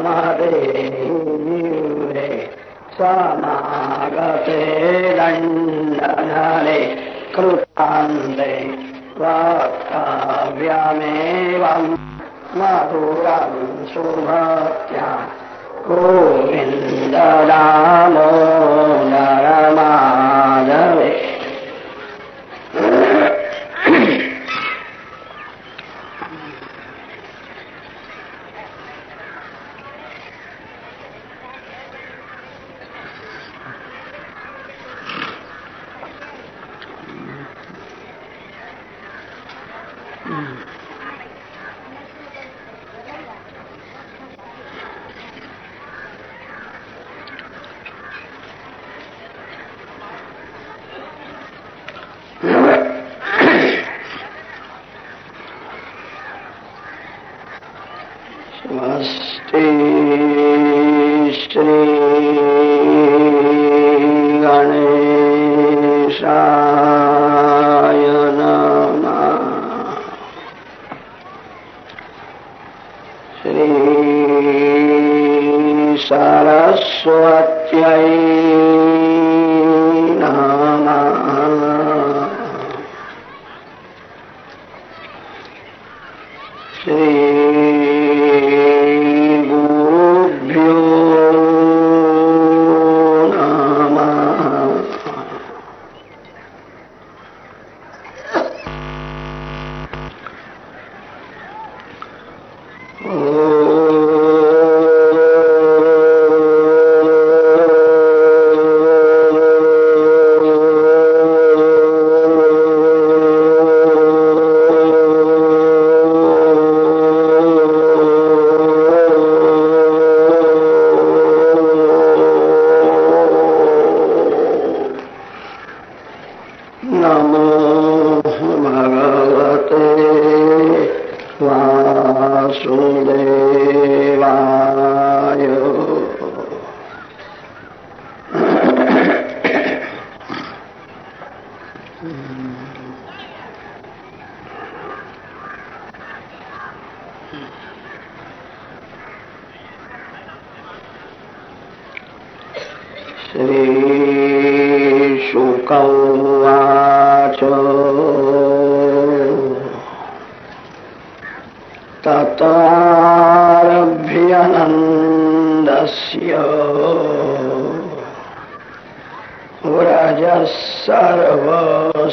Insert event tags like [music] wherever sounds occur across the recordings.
मदेयूरे समागते दण्डधरे कृतान्ते वाक्काव्यमेवम् मधुरं सुभक्त्या गोविन्द रामो नरमाधवे। स्वस्ति श्रीगणेशाय व्रजः सर्वसमृद्धिमान्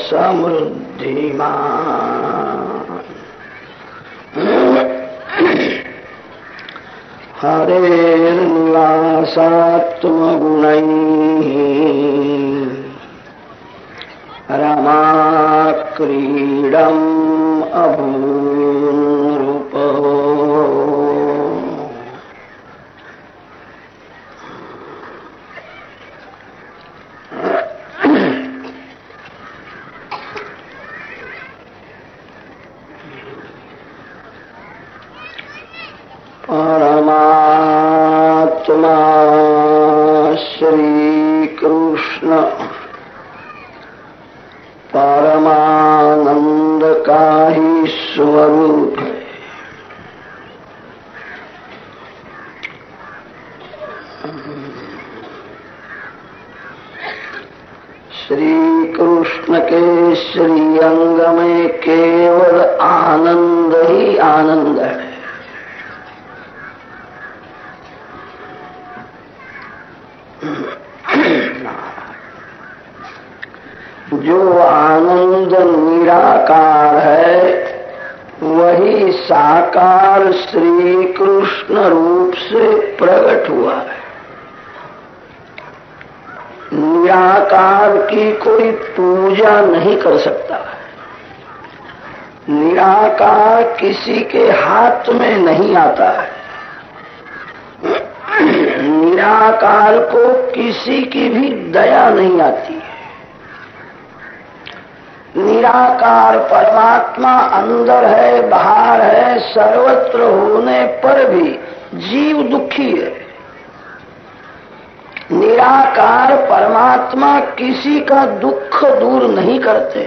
हरेर्निवासात्मगुणैः रमाक्रीडम् अभून्नृप श्री कृष्ण के श्री अंग में केवल आनंद ही आनंद है जो आनंद निराकार है, वही साकार श्री कृष्ण रूप से प्रकट हुआ है। निराकार की कोई पूजा नहीं कर सकता। निराकार किसी के हाथ में नहीं आता। है निराकार को किसी की भी दया नहीं आती। है निराकार परमात्मा अंदर है, बाहर है, सर्वत्र होने पर भी जीव दुखी है। निराकार परमात्मा किसी का दुख दूर नहीं करते।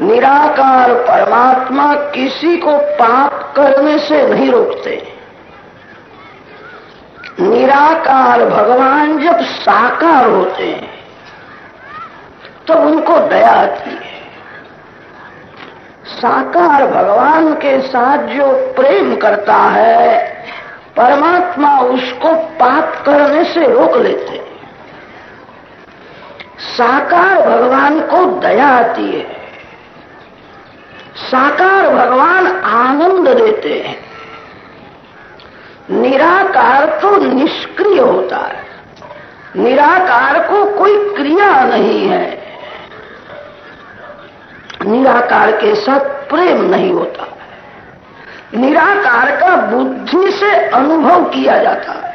निराकार परमात्मा किसी को पाप करने से नहीं रोकते। निराकार भगवान जब साकार होते हैं तो उनको दया आती है। साकार भगवान के साथ जो प्रेम करता है परमात्मा उसको पाप करने से रोक लेते हैं। साकार भगवान को दया आती है। साकार भगवान आनंद देते हैं। निराकार तो निष्क्रिय होता है। निराकार को कोई क्रिया नहीं है। निराकार के साथ प्रेम नहीं होता। निराकार का बुद्धि से अनुभव किया जाता। है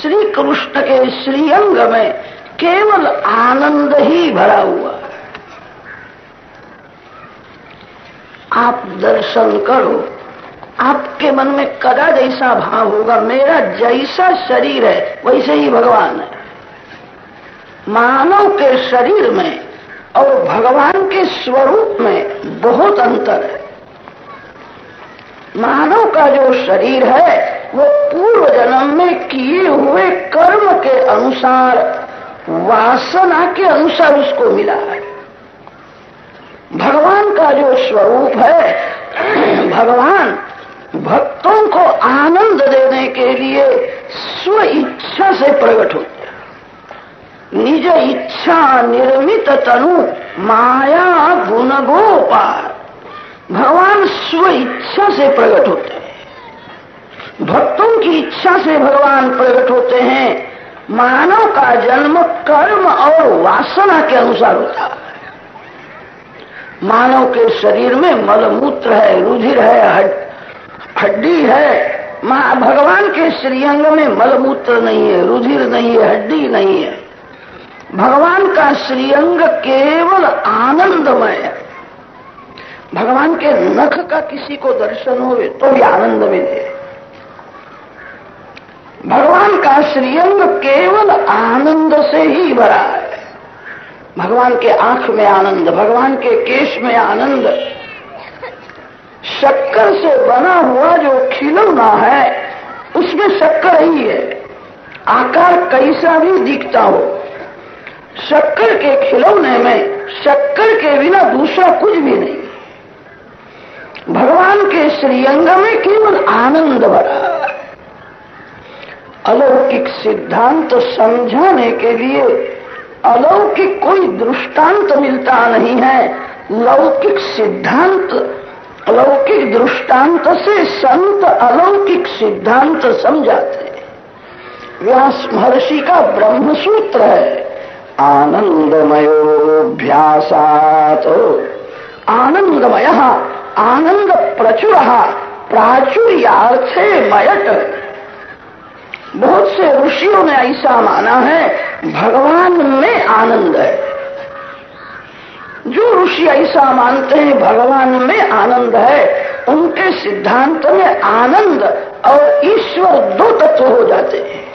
श्री कृष्ण के श्रीअंग में केवल आनंद ही भरा हुआ। है आप दर्शन करो, आपके मन में कदा जैसा भाव होगा, मेरा जैसा शरीर है, वैसे ही भगवान है। मानव के शरीर में और भगवान के स्वरूप में बहुत अंतर है। मानव का जो शरीर है, वो पूर्व जन्म में किए हुए कर्म के अनुसार, वासना के अनुसार उसको मिला है। भगवान का जो स्वरूप है, भगवान भक्तों को आनंद देने के लिए स्व इच्छा से प्रकट होते निज इच्छा निर्मित तनु माया गुण गोपाल। भगवान स्व इच्छा से प्रकट होते हैं। भक्तों की इच्छा से भगवान प्रकट होते हैं। मानव का जन्म, कर्म और वासना के अनुसार होता है। मानव के शरीर में मलमूत्र है, रुधिर है हड्डी है। भगवान के श्रीअंग में मलमूत्र नहीं है, रुधिर नहीं है, हड्डी नहीं है। भगवान का श्रीअंग केवल आनंदमय है। भगवान के नख का किसी को दर्शन हो तो भी आनंद मिले भगवान का श्रीअंग केवल आनंद से ही भरा है। भगवान के आँख में आनंद, भगवान के केश में आनंद। शक्कर से बना हुआ जो खिलौना है, उसमें शक्कर ही है। आकार कैसा भी दिखता हो शक्कर के खिलौने में, शक्कर के बिना दूसरा कुछ भी नहीं। भगवान के श्रीअंग में केवल आनंद भरा। अलौकिक सिद्धांत समझाने के लिए अलौकिक कोई दृष्टांत मिलता नहीं है। लौकिक सिद्धांत, अलौकिक दृष्टांत से संत अलौकिक सिद्धांत समझाते व्यास महर्षि का ब्रह्म सूत्र है। आनंदमयोभ्यासात आनंदमय आनंद प्रचुर प्राचुर्यार्थे मयट बहुत से ऋषियों ने ऐसा माना है, भगवान में आनंद है। जो ऋषि ऐसा मानते हैं, भगवान में आनंद है, उनके सिद्धांत में आनंद और ईश्वर दो तत्व हो जाते हैं।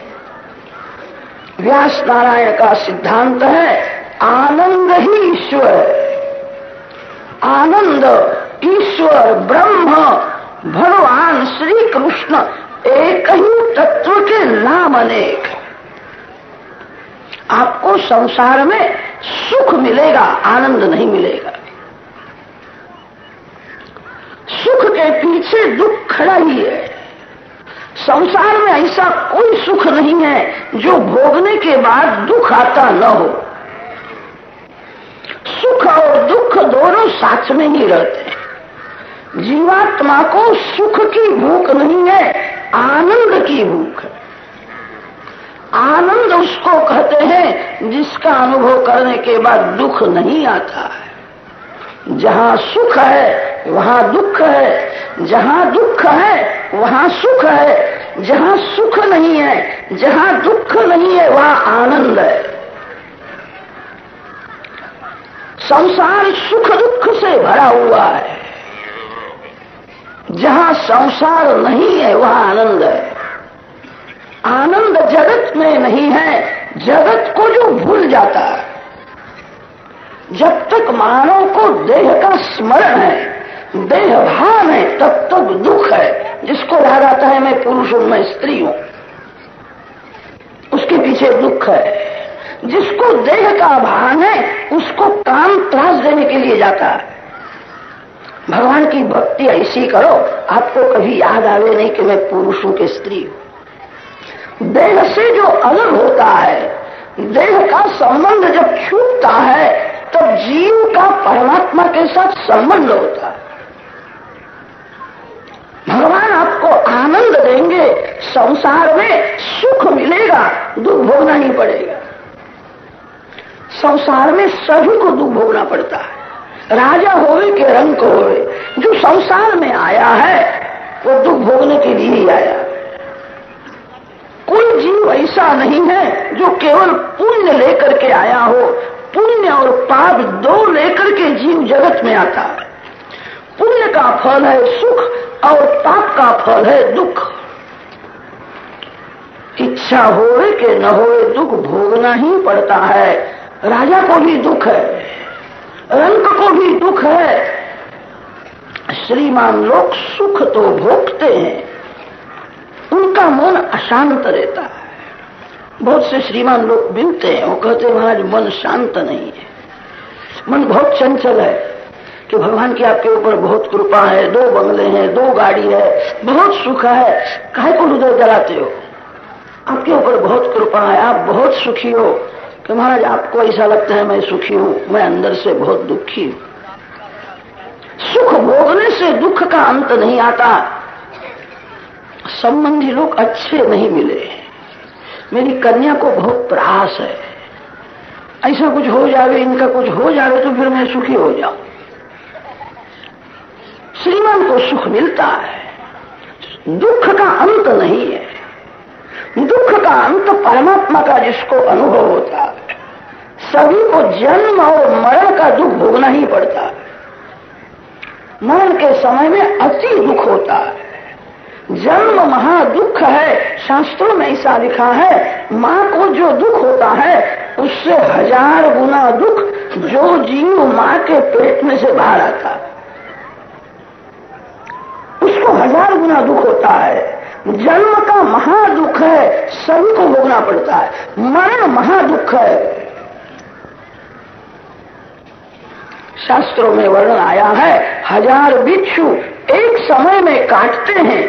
व्यास नारायण का सिद्धांत है, आनंद ही ईश्वर। आनंद, ईश्वर, ब्रह्म, भगवान श्री कृष्ण एक ही तत्व के नाम अनेक आपको संसार में सुख मिलेगा, आनंद नहीं मिलेगा। सुख के पीछे दुख खड़ा ही है। संसार में ऐसा कोई सुख नहीं है जो भोगने के बाद दुख आता न हो। सुख और दुख दोनों साथ में ही रहते हैं। जीवात्मा को सुख की भूख नहीं है, आनंद की भूख है। आनंद उसको कहते हैं जिसका अनुभव करने के बाद दुख नहीं आता है। जहाँ सुख है, वहाँ दुख है, जहाँ दुख है वहाँ सुख है। जहाँ सुख नहीं है, जहाँ दुख नहीं है, वहाँ आनंद है। संसार सुख दुख से भरा हुआ है। जहाँ संसार नहीं है, वहाँ आनंद है। आनंद जगत में नहीं है, जगत को जो भूल जाता है। जब तक मानव को देह का स्मरण है देह भाव है तब तक दुख है, जिसको आता है मैं पुरुष हूँ मैं स्त्री हूँ। उसके पीछे दुख है, जिसको देह का भान है, उसको काम त्रास देने के लिए जाता है। भगवान की भक्ति ऐसी करो, आपको कभी याद आवे नहीं कि मैं पुरुष हूँ कि स्त्री हूँ। देह से जो अलग होता है, देह का संबंध जब छूटता है, तब जीव का परमात्मा के साथ संबंध होता है। भगवान आपको आनंद देंगे, संसार में सुख मिलेगा, दुख भोगना ही पड़ेगा। संसार में सभी को दुख भोगना पड़ता है। राजा होवे के रंग को होवे, जो संसार में आया है, वो दुख भोगने के लिए ही आया कोई जीव ऐसा नहीं है, जो केवल पुण्य लेकर के आया हो, पुण्य और पाप दो लेकर के जीव जगत में आता है। पुण्य का फल है सुख और पाप का फल है दुख। इच्छा होवे के न होवे दुख भोगना ही पड़ता है। राजा को भी दुख है रंग को भी दुख है। श्रीमान लोग सुख तो भोगते हैं, उनका मन अशांत रहता है। बहुत से श्रीमान लोग मिलते हैं, वो कहते हैं, महाराज, मन शांत नहीं है। मन बहुत चंचल है। कि भगवान की आपके ऊपर बहुत कृपा है, दो बंगले हैं, दो गाड़ी है, बहुत सुख है। काहे को हृदय डराते हो? आपके ऊपर बहुत कृपा है, आप बहुत सुखी हो। कि महाराज, आपको ऐसा लगता है मैं सुखी हूँ, मैं अंदर से बहुत दुखी हूँ। सुख भोगने से दुख का अंत नहीं आता। संबंधी लोग अच्छे नहीं मिले। मेरी कन्या को बहुत प्रयास है। ऐसा कुछ हो जावे, इनका कुछ हो जावे तो फिर मैं सुखी हो जाऊँ। श्रीमान को सुख मिलता है। दुख का अंत नहीं है। दुख का अंत परमात्मा का जिसको अनुभव होता है। सभी को जन्म और मरण का दुख भोगना ही पड़ता है। मरण के समय में अति दुख होता है। जन्म महादुख है, शास्त्रों में ऐसा लिखा है, माँ को जो दुख होता है, उससे हज़ार गुना दुख जो जीव माँ के पेट में से बाहर आता है। उसको हज़ार गुना दुख होता है। जन्म का महादुख है सभी को भोगना पड़ता है। मरण महादुख है। शास्त्रों में वर्णन आया है, हज़ार बिच्छू एक समय में काटते हैं।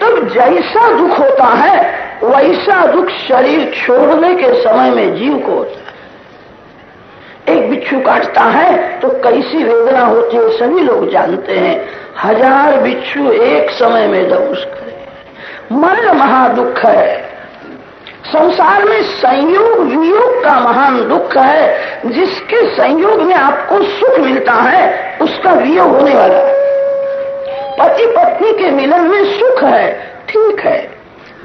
तब जैसा दुख होता है, वैसा दुख शरीर छोड़ने के समय में जीव को होता है। एक बिच्छू काटता है तो कैसी वेदना होती है, सभी लोग जानते हैं। हज़ार बिच्छू एक समय में दबुस करे। मरण महादुख है। संसार में संयोग वियोग का महान दुख है। जिसके संयोग में आपको सुख मिलता है, उसका वियोग होने वाला है। पति पत्नी के मिलन में सुख है, ठीक है।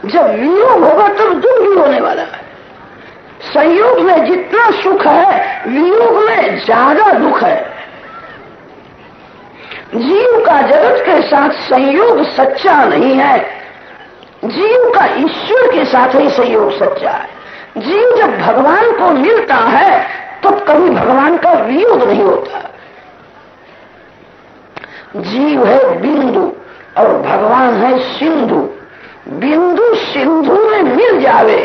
जब वियोग होगा, तब दुख भी होने वाला है। संयोग में जितना सुख है, वियोग में ज़्यादा दुख है। जीव का जगत के साथ संयोग सच्चा नहीं है। जीव का ईश्वर के साथ ही संयोग सच्चा है। जीव जब भगवान को मिलता है तो कभी भगवान का वियोग नहीं होता। जीव है बिंदु और भगवान है सिंधु। बिंदु सिंधु में मिल जावे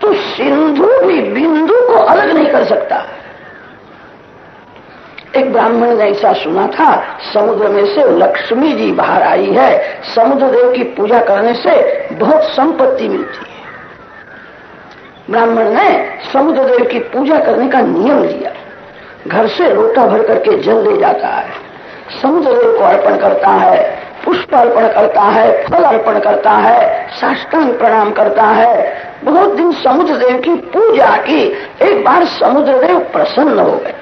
तो सिंधु भी बिंदु को अलग नहीं कर सकता। है एक ब्राह्मण ने ऐसा सुना था, समुद्र में से लक्ष्मी जी बाहर आई है। समुद्र देव की पूजा करने से बहुत संपत्ति मिलती है। ब्राह्मण ने समुद्र देव की पूजा करने का नियम लिया। घर से लोटा भर करके जल ले जाता है। समुद्र देव को अर्पण करता है, पुष्प अर्पण करता है, फल अर्पण करता है, साष्टांग प्रणाम करता है। बहुत दिन समुद्र देव की पूजा की, एक बार समुद्र देव प्रसन्न हो गए।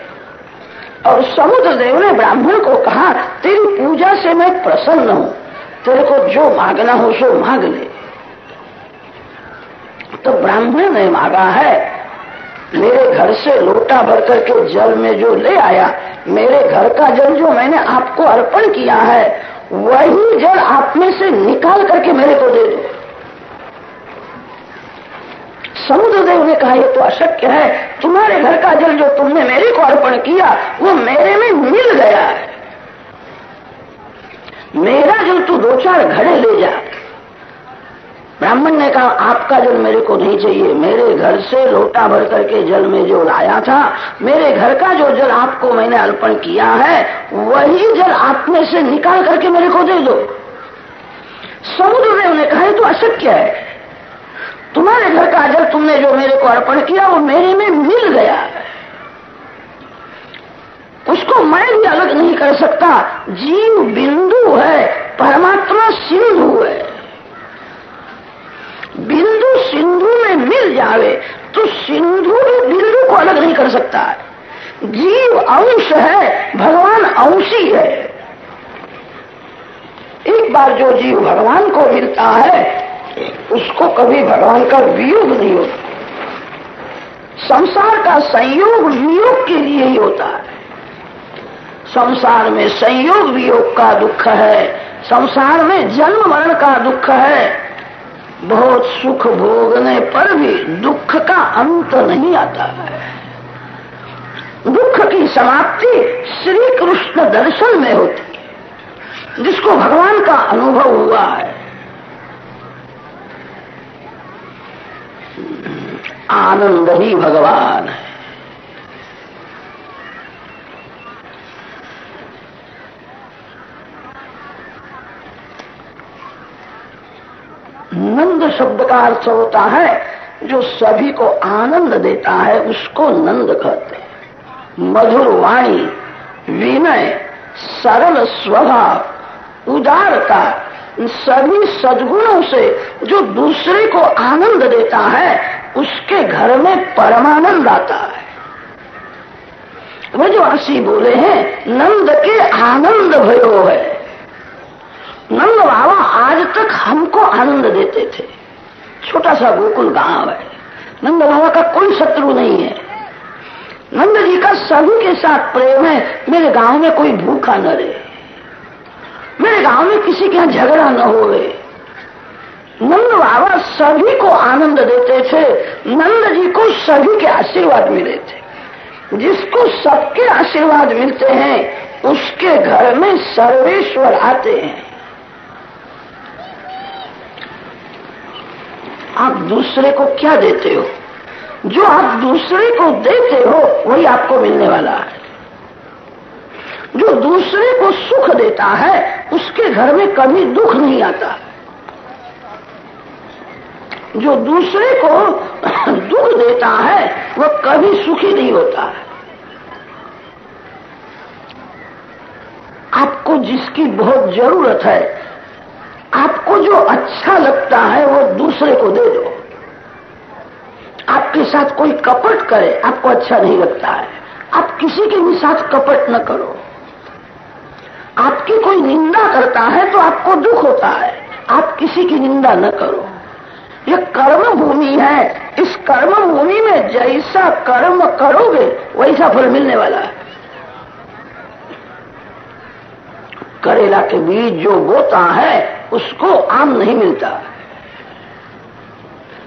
और समुद्र देव ने ब्राह्मण को कहा, तेरी पूजा से मैं प्रसन्न हूँ। तेरे को जो मांगना हो, सो मांग ले। तो ब्राह्मण ने मांगा, है, मेरे घर से लोटा भर करके जल में जो ले आया, मेरे घर का जल जो मैंने आपको अर्पण किया है, वही जल आप में से निकाल करके मेरे को दे दो। समुद्रदेव ने कहा, ये तो अशक्य है। तुम्हारे घर का जल जो तुमने मेरे को अर्पण किया, वो मेरे में मिल गया है। मेरा जल तू दो चार घड़े ले जा। ब्राह्मण ने कहा, आपका जल मेरे को नहीं चाहिए। मेरे घर से लोटा भर करके जल में जो लाया था, मेरे घर का जो जल आपको मैंने अर्पण किया है, वही जल आप में से निकाल करके मेरे को दे दो। समुद्रदेव ने कहा तो अशक्य है। तुम्हारे घर का जल तुमने जो मेरे को अर्पण किया, वो मेरे में मिल गया। उसको मैं भी अलग नहीं कर सकता। जीव बिंदु है, परमात्मा सिंधु है। बिंदु सिंधु में मिल जावे तो सिंधु भी बिंदु को अलग नहीं कर सकता। है जीव अंश है, भगवान अंशी है। एक बार जो जीव भगवान को मिलता है उसको कभी भगवान का वियोग नहीं होता। संसार का संयोग वियोग के लिए ही होता है। संसार में संयोग वियोग का दुख है, संसार में जन्म मरण का दुख है। बहुत सुख भोगने पर भी दुख का अंत नहीं आता है। दुख की समाप्ति श्री कृष्ण दर्शन में होती है, जिसको भगवान का अनुभव हुआ है। आनंद ही भगवान है। नंद शब्द का अर्थ होता है, जो सभी को आनंद देता है, उसको नंद कहते हैं। मधुर वाणी, विनय, सरल स्वभाव, उदारता सभी सदगुणों से जो दूसरे को आनंद देता है उसके घर में परमानंद आता है। वो जो हसी बोले हैं, नंद के आनंद भयो है। नंद बाबा आज तक हमको आनंद देते थे। छोटा सा गोकुल गाँव है। नंद बाबा का कोई शत्रु नहीं है। नंद जी का सभी के साथ प्रेम है। मेरे गाँव में कोई भूखा न रहे। मेरे गाँव में किसी के यहाँ झगड़ा न होवे। नंद बाबा सभी को आनंद देते थे। नंद जी को सभी के आशीर्वाद मिले थे। जिसको सबके आशीर्वाद मिलते हैं, उसके घर में सर्वेश्वर आते हैं। आप दूसरे को क्या देते हो? जो आप दूसरे को देते हो, वही आपको मिलने वाला है। जो दूसरे को सुख देता है, उसके घर में कभी दुख नहीं आता। जो दूसरे को [coughs] दुख देता है, वह कभी सुखी नहीं होता। है आपको जिसकी बहुत ज़रूरत है, आपको जो अच्छा लगता है, वो दूसरे को दे दो। आपके साथ कोई कपट करे, आपको अच्छा नहीं लगता है। आप किसी के भी साथ कपट न करो। आपकी कोई निंदा करता है तो आपको दुख होता है। आप किसी की निंदा न करो। यह कर्म भूमि है। इस कर्म भूमि में जैसा कर्म करोगे, वैसा फल मिलने वाला है। करेला के बीज जो बोता है, उसको आम नहीं मिलता।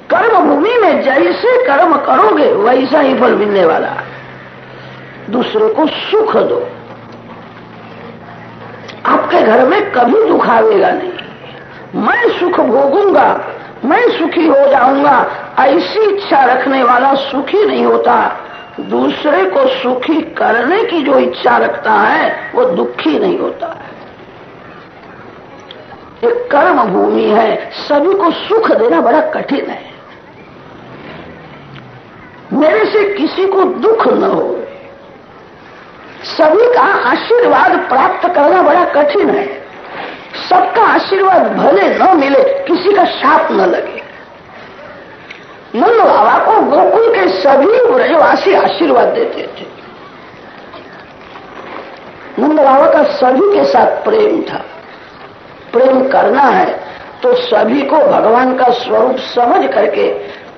कर्म भूमि में जैसे कर्म करोगे, वैसा ही फल मिलने वाला दूसरे को सुख दो। आपके घर में कभी दुख आवेगा नहीं। मैं सुख भोगूँगा। मैं सुखी हो जाऊँगा। ऐसी इच्छा रखने वाला सुखी नहीं होता। दूसरे को सुखी करने की जो इच्छा रखता है, वो दुखी नहीं होता। है एक कर्म भूमि है। सभी को सुख देना बड़ा कठिन है। मेरे से किसी को दुख न हो। सभी का आशीर्वाद प्राप्त करना बड़ा कठिन है। सबका आशीर्वाद भले न मिले, किसी का शाप न लगे। नंद बाबा को गोकुल के सभी ब्रजवासी आशीर्वाद देते थे। नंद बाबा का सभी के साथ प्रेम था। प्रेम करना है तो सभी को भगवान का स्वरूप समझ करके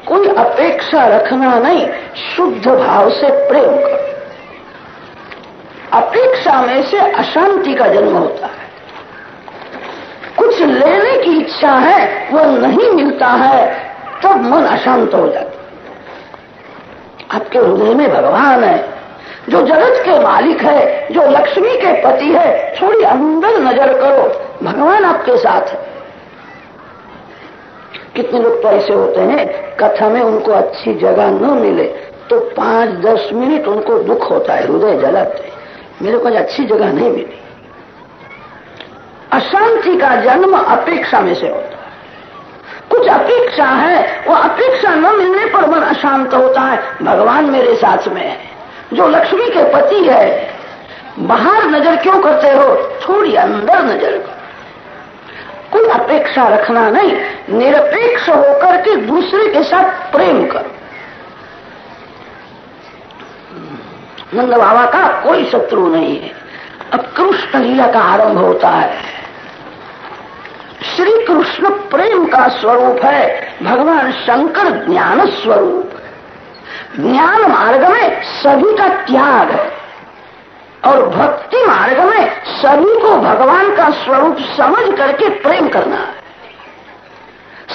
कोई अपेक्षा रखना नहीं, शुद्ध भाव से प्रेम कर। अपेक्षा में से अशांति का जन्म होता है। कुछ लेने की इच्छा है, वो नहीं मिलता है, तब मन अशांत हो जाता आपके हृदय में भगवान है, जो जगत के मालिक है, जो लक्ष्मी के पति है, थोड़ी अंदर नज़र करो, भगवान आपके साथ है। कितने लोग तो ऐसे होते हैं, कथा में उनको अच्छी जगह न मिले तो पाँच दस मिनट उनको दुख होता है, हृदय जलाते मेरे को अच्छी जगह नहीं मिली। अशांति का जन्म अपेक्षा में से होता है। कुछ अपेक्षा है, वो अपेक्षा न मिलने पर मन अशांत होता है। भगवान मेरे साथ में है। जो लक्ष्मी के पति है, बाहर नज़र क्यों करते हो? थोड़ी अंदर नज़र करो। कोई अपेक्षा रखना नहीं, निरपेक्ष होकर के दूसरे के साथ प्रेम करो। नंद बाबा का कोई शत्रु नहीं है। अब कृष्ण लीला का आरंभ होता है। श्री कृष्ण प्रेम का स्वरूप है, भगवान शंकर ज्ञान स्वरूप ज्ञान मार्ग में सभी का त्याग है, और भक्ति मार्ग में सभी को भगवान का स्वरूप समझ करके प्रेम करना है।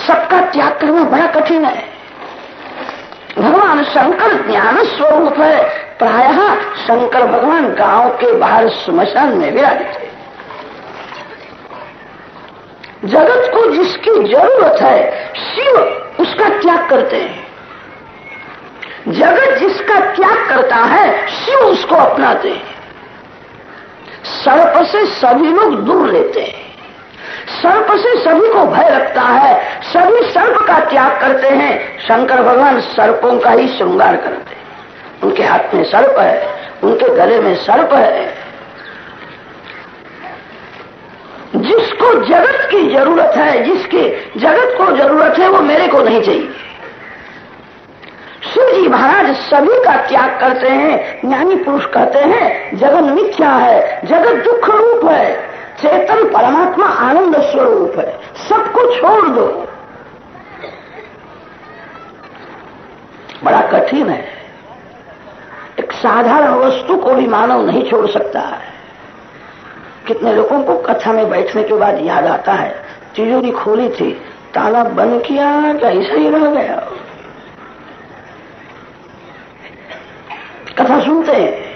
सबका त्याग करना बड़ा कठिन है। भगवान शंकर ज्ञान स्वरूप है, प्रायः शंकर भगवान गाँव के बाहर स्मशान में विराजित है जगत को जिसकी ज़रूरत है, शिव उसका त्याग करते हैं। जगत जिसका त्याग करता है, शिव उसको अपनाते हैं। सर्प से सभी लोग दूर रहते हैं। सर्प से सभी को भय लगता है, सभी सर्प का त्याग करते हैं। शंकर भगवान सर्पों का ही श्रृंगार करते हैं। उनके हाथ में सर्प है, उनके गले में सर्प है जिसको जगत की ज़रूरत है, जिसके जगत को ज़रूरत है, वो मेरे को नहीं चाहिए। शिव जी महाराज सभी का त्याग करते हैं, ज्ञानी पुरुष कहते हैं जगत मिथ्या है, जगत दुख रूप है, चेतन परमात्मा आनंद स्वरूप है, सबको छोड़ दो। बड़ा कठिन है। एक साधारण वस्तु को भी मानव नहीं छोड़ सकता है। कितने लोगों को कथा में बैठने के बाद याद आता है। तिजोरी खोली थी। ताला बंद किया क्या ऐसा ही रह गया। कथा सुनते हैं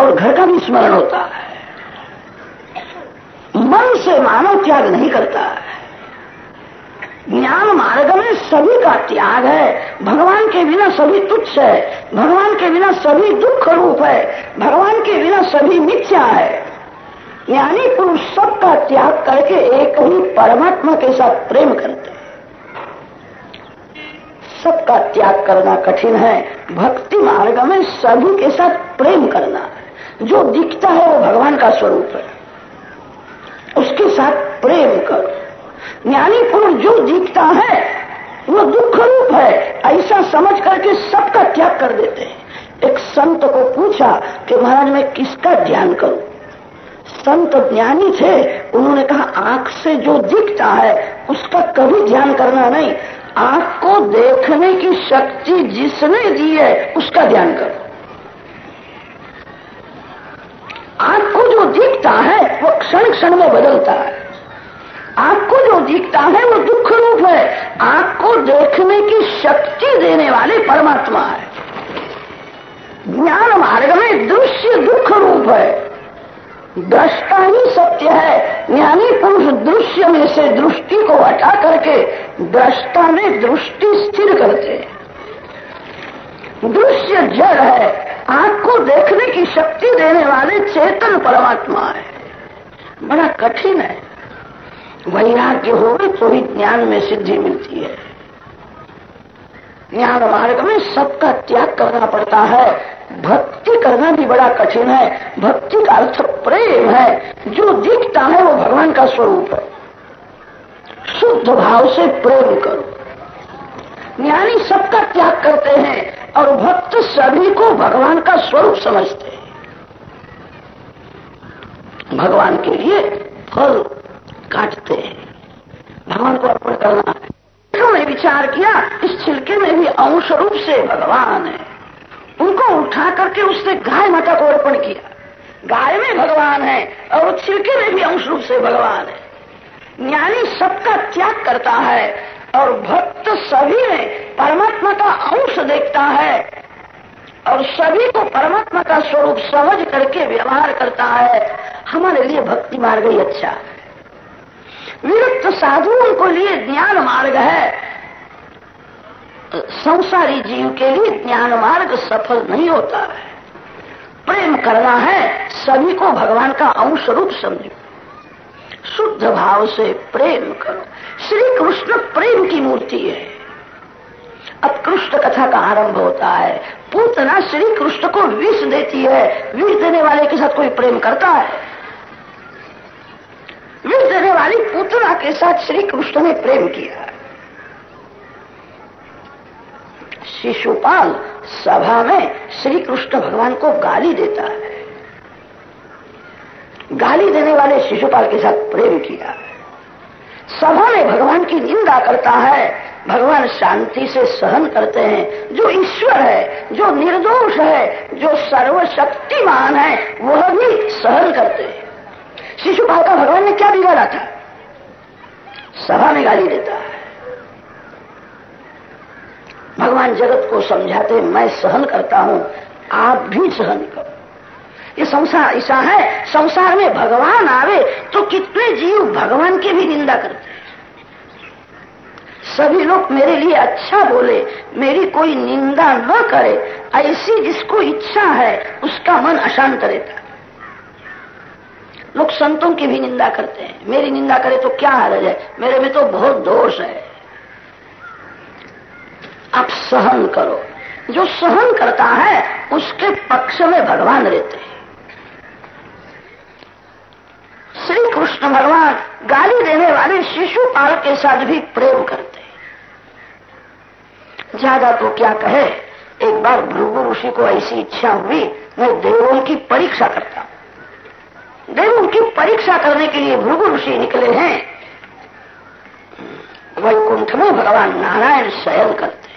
और घर का भी स्मरण होता है। मन से मानव त्याग नहीं करता है। ज्ञान मार्ग में सभी का त्याग है। भगवान के बिना सभी तुच्छ है। भगवान के बिना सभी दुख रूप है। भगवान के बिना सभी मिथ्या है। ज्ञानी पुरुष सबका त्याग करके एक ही परमात्मा के साथ प्रेम करते हैं। सबका त्याग करना कठिन है। भक्ति मार्ग में सभी के साथ प्रेम करना है। जो दिखता है वो भगवान का स्वरूप है। उसके साथ प्रेम करो। ज्ञानी पुरुष जो दिखता है, वो दुख रूप है। ऐसा समझ करके सबका त्याग कर देते हैं। एक संत को पूछा कि महाराज, मैं किसका ध्यान करूँ? संत ज्ञानी थे, उन्होंने कहा, आँख से जो दिखता है, उसका कभी ध्यान करना नहीं। आँख को देखने की शक्ति जिसने दी है, उसका ध्यान करो। आँख को जो दिखता है, वो क्षण क्षण में बदलता है। आँख को जो दिखता है, वो दुख रूप है। आँख को देखने की शक्ति देने वाले परमात्मा है। ज्ञान मार्ग में दृश्य दुख रूप है। दृष्टा ही सत्य है। ज्ञानी पुरुष दृश्य में से दृष्टि को हटा करके दृष्टा में दृष्टि स्थिर करते हैं। दृश्य जड़ है। आँख को देखने की शक्ति देने वाले चेतन परमात्मा है। बड़ा कठिन है। वैराग्य हो तो ही ज्ञान में सिद्धि मिलती है। ज्ञान मार्ग में सबका त्याग करना पड़ता है। भक्ति करना भी बड़ा कठिन है। भक्ति का अर्थ प्रेम है। जो दिखता है वो भगवान का स्वरूप है। शुद्ध भाव से प्रेम करो। ज्ञानी सबका त्याग करते हैं और भक्त सभी को भगवान का स्वरूप समझते हैं। भगवान के लिए फल काटते हैं। भगवान को अर्पण करना है। ने विचार किया, इस छिलके में भी अंश रूप से भगवान है। उनको उठा करके उसने गाय माता को अर्पण किया। गाय में भगवान है और छिलके में भी अंश रूप से भगवान है। ज्ञानी सबका त्याग करता है और भक्त सभी में परमात्मा का अंश देखता है और सभी को परमात्मा का स्वरूप समझ करके व्यवहार करता है। हमारे लिए भक्ति मार्ग ही अच्छा है। विरक्त साधुओं को लिए ज्ञान मार्ग है। संसारी जीव के लिए ज्ञान मार्ग सफल नहीं होता है। प्रेम करना है, सभी को भगवान का अंश रूप समझो। शुद्ध भाव से प्रेम करो। श्री कृष्ण प्रेम की मूर्ति है। अब कृष्ण कथा का आरंभ होता है। पूतना श्री कृष्ण को विष देती है। विष देने वाले के साथ कोई प्रेम करता है। विष देने वाली पूतना के साथ श्री कृष्ण ने प्रेम किया। शिशुपाल सभा में श्री कृष्ण भगवान को गाली देता है। गाली देने वाले शिशुपाल के साथ प्रेम किया। सभा में भगवान की निंदा करता है। भगवान शांति से सहन करते हैं। जो ईश्वर है, जो निर्दोष है, जो सर्वशक्तिमान है, वह भी सहन करते हैं। शिशुपाल का भगवान ने क्या बिगाड़ा था? सभा में गाली देता है। भगवान जगत को समझाते मैं सहन करता हूँ, आप भी सहन करो। ये संसार ऐसा है, संसार में भगवान आवे तो कितने जीव भगवान की भी निंदा करते हैं। सभी लोग मेरे लिए अच्छा बोले, मेरी कोई निंदा न करे, ऐसी जिसको इच्छा है, उसका मन अशांत रहता लोग संतों की भी निंदा करते हैं। मेरी निंदा करे तो क्या हरज है मेरे में तो बहुत दोष है। आप सहन करो। जो सहन करता है, उसके पक्ष में भगवान रहते हैं। श्री कृष्ण भगवान गाली देने वाले शिशुपाल के साथ भी प्रेम करते हैं। ज़्यादा तो क्या कहे? एक बार भृगु ऋषि को ऐसी इच्छा हुई, मैं देवों की परीक्षा करता हूँ। देवों उनकी परीक्षा करने के लिए भृगु ऋषि निकले हैं। वैकुंठ में भगवान नारायण शयन करते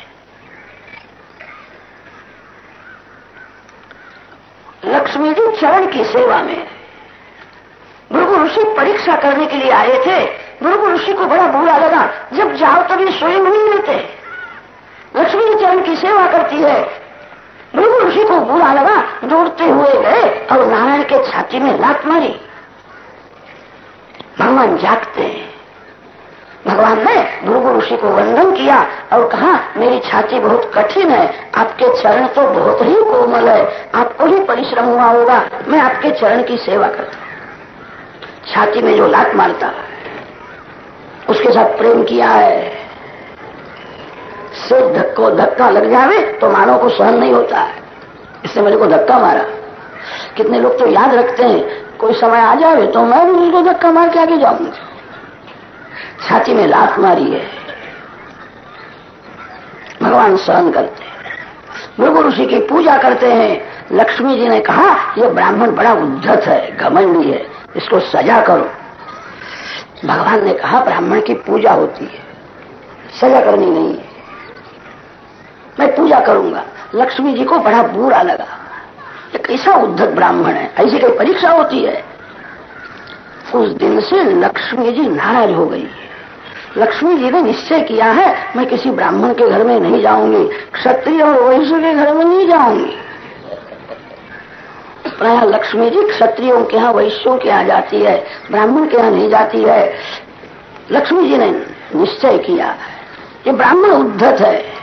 लक्ष्मी जी चरण की सेवा में भृगु ऋषि परीक्षा करने के लिए आए थे। भृगु ऋषि को बड़ा बुरा लगा। जब जाओ तभी स्वयं नहीं मिलते लक्ष्मी जी चरण की सेवा करती है। ऋषि को बुरा लगा दौड़ते हुए गए और नारायण के छाती में लात मारी। भगवान जागते हैं। भगवान ने भृगु ऋषि को वंदन किया और कहा, मेरी छाती बहुत कठिन है, आपके चरण तो बहुत ही कोमल है, आपको ही परिश्रम हुआ होगा, मैं आपके चरण की सेवा करता छाती में जो लात मारता है, उसके साथ प्रेम किया है। से धक्को धक्का लग जावे तो मानव को सहन नहीं होता है। इससे मेरे को धक्का मारा। कितने लोग तो याद रखते हैं, कोई समय आ जाए तो मैं भी उसको धक्का मार के आगे जाऊँगा। छाती में लात मारी है। भगवान सहन करते हैं। भृगु ऋषि की पूजा करते हैं। लक्ष्मी जी ने कहा यह ब्राह्मण बड़ा उद्धत है, घमंडी है, इसको सजा करो। भगवान ने कहा, ब्राह्मण की पूजा होती है। सजा करनी नहीं है। मैं पूजा करूँगा। लक्ष्मी जी को बड़ा बुरा लगा। ये कैसा उद्धत ब्राह्मण है, ऐसी कोई परीक्षा होती है। उस दिन से लक्ष्मी जी नाराज़ हो गई। लक्ष्मी जी ने निश्चय किया है, मैं किसी ब्राह्मण के घर में नहीं जाऊँगी, क्षत्रिय और वैश्य के घर में नहीं जाऊँगी। प्राय लक्ष्मी जी क्षत्रियों के यहाँ, वैश्यों के यहाँ जाती है, ब्राह्मण के यहाँ नहीं जाती है। लक्ष्मी जी ने निश्चय किया ये ब्राह्मण उद्धत है।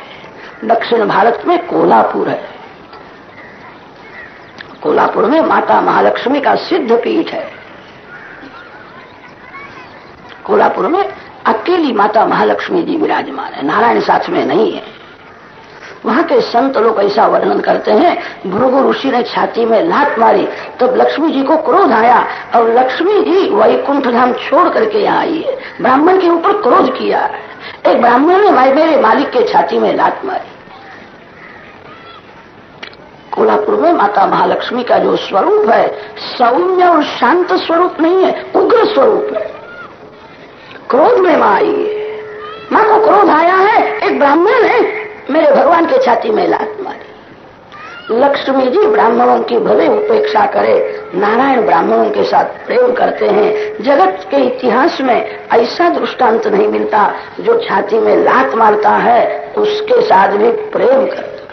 दक्षिण भारत में कोल्हापुर है। कोल्हापुर में माता महालक्ष्मी का सिद्ध पीठ है। कोल्हापुर में अकेली माता महालक्ष्मी जी विराजमान है। नारायण साथ में नहीं है। वहाँ के संत लोग ऐसा वर्णन करते हैं, भृगु ऋषि ने छाती में लात मारी, तब लक्ष्मी जी को क्रोध आया और लक्ष्मी जी वैकुंठ धाम छोड़ करके यहाँ आई है। ब्राह्मण के ऊपर क्रोध किया एक ब्राह्मण ने मेरे मालिक के छाती में लात मारी। कोल्हापुर में माता महालक्ष्मी का जो स्वरूप है, सौम्य और शांत स्वरूप नहीं है, उग्र स्वरूप है। क्रोध में माँ आई है। माँ को क्रोध आया है, एक ब्राह्मण ने मेरे भगवान के छाती में लात मारी। लक्ष्मी जी ब्राह्मणों की भले उपेक्षा करे, नारायण ब्राह्मणों के साथ प्रेम करते हैं। जगत के इतिहास में ऐसा दृष्टांत नहीं मिलता, जो छाती में लात मारता है, उसके साथ भी प्रेम करता